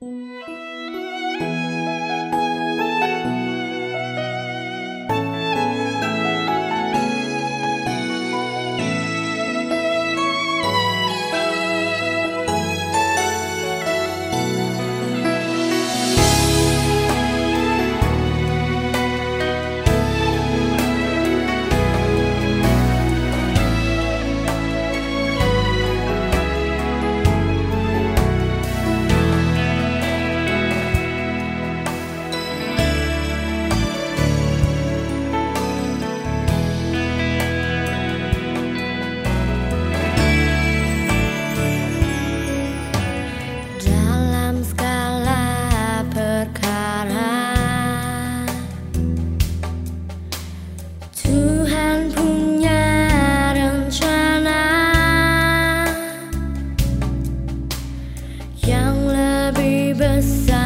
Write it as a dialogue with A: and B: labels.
A: Música riverside.